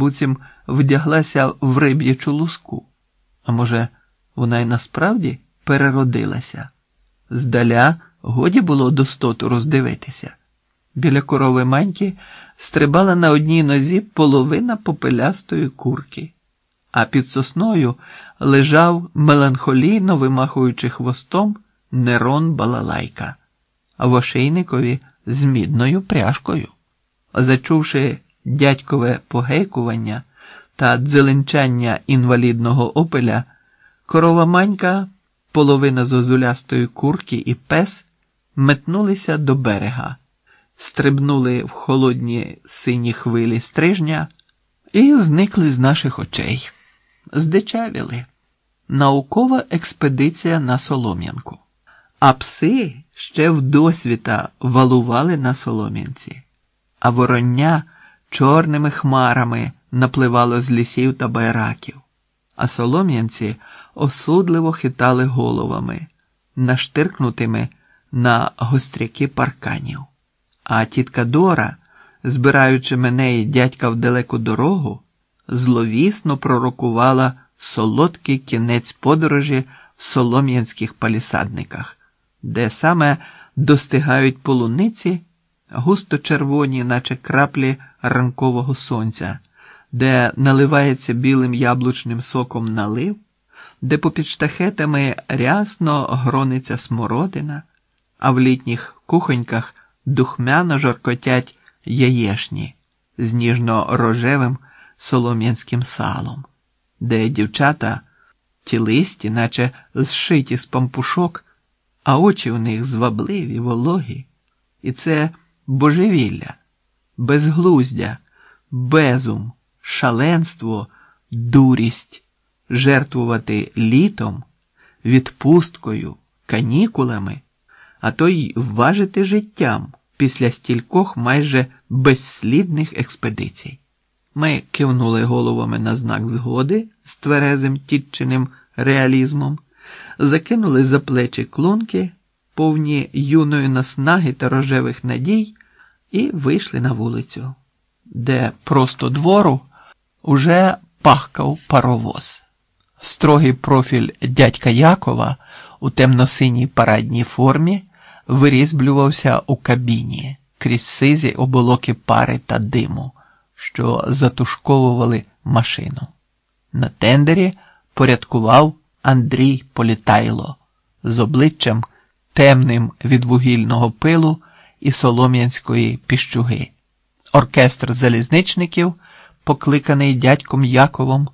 буцім вдяглася в риб'ячу луску. А може, вона й насправді переродилася? Здаля годі було достоту роздивитися. Біля корови маньки стрибала на одній нозі половина попелястої курки, а під сосною лежав меланхолійно вимахуючи хвостом Нерон Балалайка, а в ошейникові з мідною пряжкою. Зачувши дядькове погейкування та дзеленчання інвалідного опеля, корова манька, половина зозулястої курки і пес метнулися до берега, стрибнули в холодні сині хвилі стрижня і зникли з наших очей. Здичавіли. Наукова експедиція на Солом'янку. А пси ще вдосвіта валували на Солом'янці, а вороння чорними хмарами напливало з лісів та байраків, а солом'янці осудливо хитали головами, наштиркнутими на гостряки парканів. А тітка Дора, збираючи мене і дядька в далеку дорогу, зловісно пророкувала солодкий кінець подорожі в солом'янських палісадниках, де саме достигають полуниці, густо червоні, наче краплі ранкового сонця, де наливається білим яблучним соком налив, де попід штахетами рясно грониться смородина, а в літніх кухоньках духмяно жоркотять яєшні з ніжно-рожевим солом'янським салом, де дівчата тілисті, наче зшиті з пампушок, а очі у них звабливі, вологі, і це божевілля, безглуздя, безум, шаленство, дурість, жертвувати літом, відпусткою, канікулами, а то й важити життям після стількох майже безслідних експедицій. Ми кивнули головами на знак згоди з тверезим тітчиним реалізмом, закинули за плечі клунки, повні юної наснаги та рожевих надій, і вийшли на вулицю, де просто двору уже пахкав паровоз. Строгий профіль дядька Якова у темно-синій парадній формі вирізблювався у кабіні крізь сизі оболоки пари та диму, що затушковували машину. На тендері порядкував Андрій Політайло з обличчям темним від вугільного пилу і солом'янської піщуги. Оркестр залізничників, покликаний дядьком Яковом,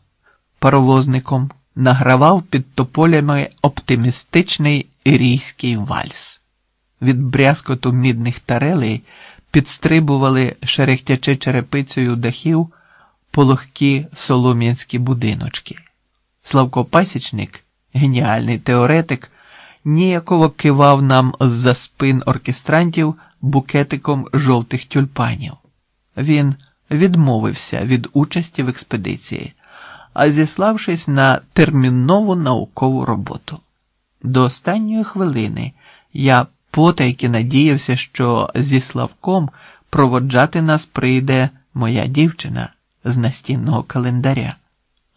паровозником, награвав під тополями оптимістичний ірійський вальс. Від брязкоту мідних тарелей підстрибували, шерехтячи черепицею дахів, пологкі солом'янські будиночки. Славко Пасічник, геніальний теоретик, ніяково кивав нам з-за спин оркестрантів букетиком жовтих тюльпанів. Він відмовився від участі в експедиції, а зіславшись на термінову наукову роботу. До останньої хвилини я потайки надіявся, що зі Славком проводжати нас прийде моя дівчина з настінного календаря,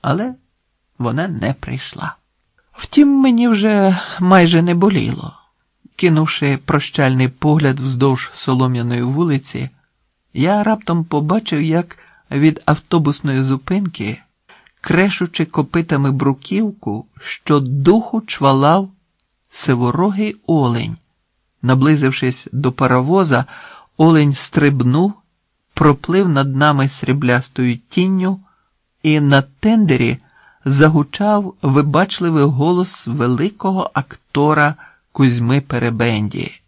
але вона не прийшла. Втім, мені вже майже не боліло. Кинувши прощальний погляд вздовж солом'яної вулиці, я раптом побачив, як від автобусної зупинки, крешучи копитами бруківку, що духу чвалав сиворогий олень. Наблизившись до паровоза, олень стрибнув, проплив над нами сріблястою тінню, і на тендері загучав вибачливий голос великого актора Кузьми Перебенді.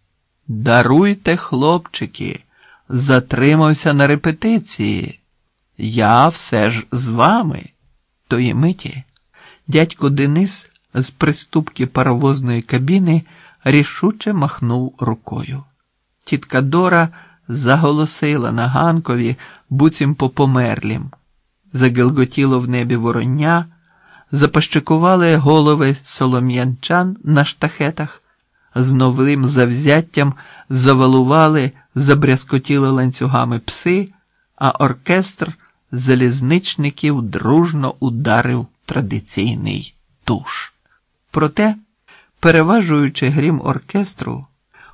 Даруйте, хлопчики, затримався на репетиції. Я все ж з вами. Тої миті дядько Денис з приступки паровозної кабіни рішуче махнув рукою. Тітка Дора заголосила на ганкові, буцім по померлім. Загелготіло в небі вороння, запащикували голови солом'янчан на штахетах, з новим завзяттям завалували, забрязкотіли ланцюгами пси, а оркестр залізничників дружно ударив традиційний туш. Проте, переважуючи грім оркестру,